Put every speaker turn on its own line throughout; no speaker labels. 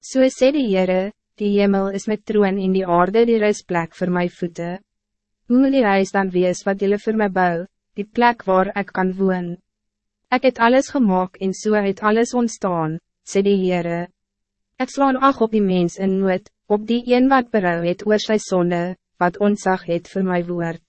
So sê die Heere, die hemel is met troon in die aarde die reisplek voor mijn voeten. Hoe moet die reis dan wees wat jullie voor mij bouw, die plek waar ik kan woon? Ik het alles gemaakt en so het alles ontstaan, sê die Heere. Ik slaan ag op die mens in nood, op die een wat berouw het oor sy sonde, wat ontzag het voor my woord.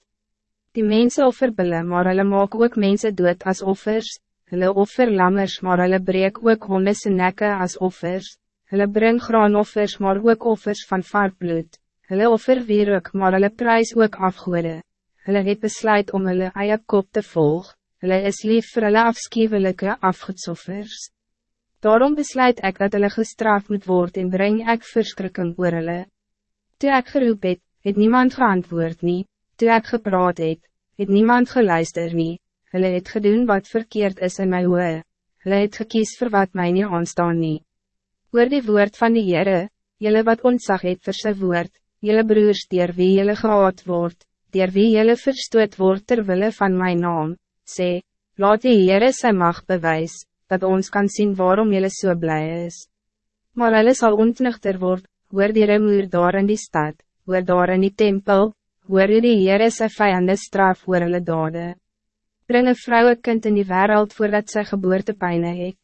Die mense offer bille, maar hulle maak ook mense dood as offers, hulle offer lammers, maar hulle breek ook hondese nekke as offers. Hulle bring graanoffers maar ook offers van varkbloed. Hulle offer weer ook maar hulle prijs ook afgoede. Hulle het besluit om hulle eie kop te volg. Hulle is lief vir hulle afskiewelike afgoedsoffers. Daarom besluit ik dat hulle gestraft moet worden en breng ik verschrikking oor hulle. Toe ek geroep het, het niemand geantwoord nie. Toe ek gepraat het, het niemand geluister nie. Hulle het gedoen wat verkeerd is in my oe. Hulle het gekies voor wat mij niet aanstaan nie. Oor die woord van die Heere, jylle wat ontzag het vir sy woord, jylle broers dier wie jylle gehaad word, dier wie jylle verstoot word terwille van mijn naam, sê, laat die Heere sy mag bewys, dat ons kan zien waarom jylle so blij is. Maar hulle sal ontnuchter word, hoor die remoer daar in die stad, hoor daar in die tempel, hoor die Heere sy vijande straf oor hulle dade. Bring een vrouwe kind in die wereld voordat sy geboortepijne het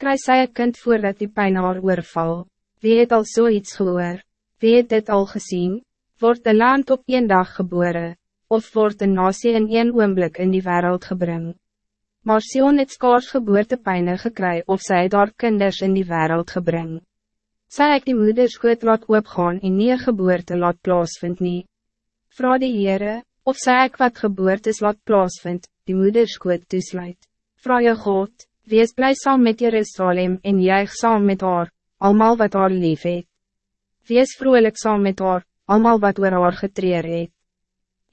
kry sy een kind voordat die pijn haar oorval. Wie het al so gehoor? Wie het dit al gezien? Wordt de land op één dag geboren, of wordt de nasie in één oomblik in die wereld gebring? Maar Sion het skaars geboortepijne gekry of sy daar kinders in die wereld gebring. Sy ek die moeders goed laat oopgaan en nie een geboorte laat plaasvind nie. Vra die Heere, of sy ek wat geboortes laat plaasvind, die moeders goed toesluit. Vra je God, Wees blij saam met Jerusalem en juig saam met haar, almal wat haar lief het. Wees vrolijk saam met haar, almal wat oor haar getreer het.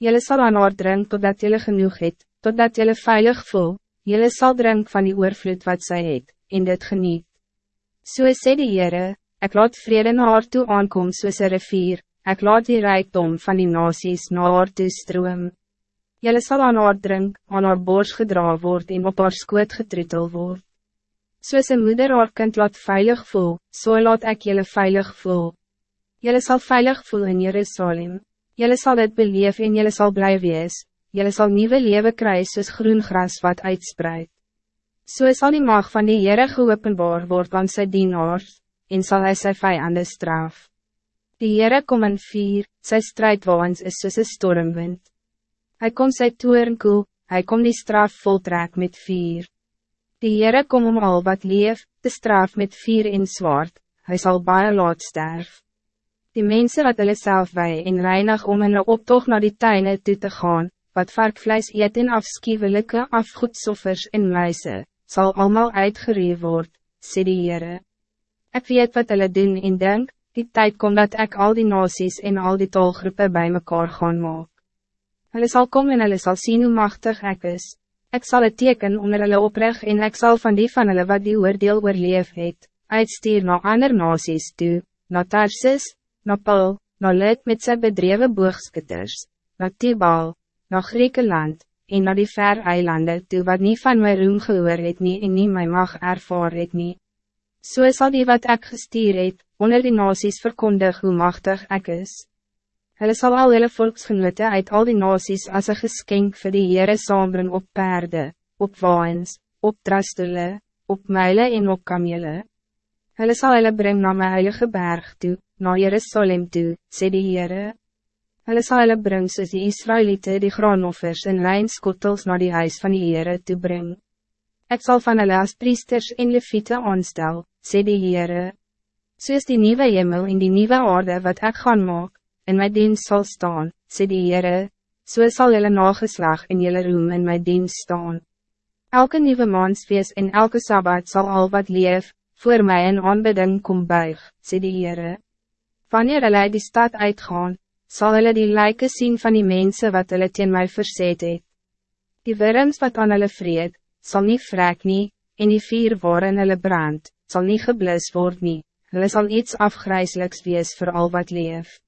Jylle sal aan haar drink totdat jylle genoeg het, totdat jylle veilig voel, jylle sal drink van die oorvloed wat zij het, en dit geniet. So sê die Heere, ek laat vrede na haar toe aankom soos een rivier, ek laat die rijkdom van die nasies na haar toe stroom. Jelle zal aan haar drink, aan haar bors gedra word en op haar skoot getritel word. Soos een moeder haar kind laat veilig voel, so laat ek jelle veilig voel. Jelle zal veilig voel in Jerusalem. Jelle zal het beleef en jelle zal blij wees. Jelle zal nieuwe leven krijgen soos groen gras wat uitspreid. So sal die mag van die Heere geopenbaar word van sy dienaars, en zal hij sy vijanden straf. Die Heere kom in vier, sy strijdwaans is soos een stormwind. Hij kon sy toeren koel, hy kom die straf voltrek met vier. Die Heere kom om al wat leef, de straf met vier in zwart, hij zal baie laat sterf. Die mensen wat hulle self wij en reinig om in een optocht naar die tuinen toe te gaan, wat varkvlees eet en afskiewelike afgoedsoffers en muise, zal allemaal uitgereef word, sê die Heere. Ek weet wat hulle doen en denk, die tijd komt dat ik al die nasies en al die tolgroepen bij mekaar gaan maak. Hulle sal kom en hulle sal sien hoe machtig ek is. Ik zal het teken onder hulle opreg en ik zal van die van hulle wat die oordeel oorleef het, uitstuur na ander nasies toe, na Tarsis, na Pul, na Lid met sy bedreven boogskutters, na Tibal, na Griekenland, en na die ver eilande toe wat niet van my roem gehoor het nie en nie my mag ervaar het nie. So sal die wat ik gestuur het, onder die nasies verkondig hoe machtig ik is. Hulle sal al hulle volksgenote uit al die nasies as een geskenk vir die Heere saambring op perde, op waans, op drastele, op muile en op kamele. Hulle sal hulle bring na my heilige berg toe, na Jerusalem toe, sê die Heere. Hulle sal hulle bring soos die Israëlieten die graanoffers en lijnskottels na die huis van die Heere toe bring. Ik zal van hulle as priesters en leviete aanstel, sê die Heere. Soos die nieuwe hemel en die nieuwe aarde wat ik gaan maak, in mijn dienst zal staan, sê die Heere, so sal jylle nageslag in jylle roem in mijn dienst staan. Elke nieuwe maansfeest en elke Sabbat zal al wat leef, voor mij een aanbidding kom buig, sê die Heere. Wanneer hulle die stad uitgaan, zal hulle die lijken zien van die mensen wat hulle teen my verzet het. Die wurms wat aan hulle vreed, sal nie vrek nie, en die vier waarin hulle brand, zal niet geblus word nie, hulle sal iets afgrijselijks wees voor al wat leeft.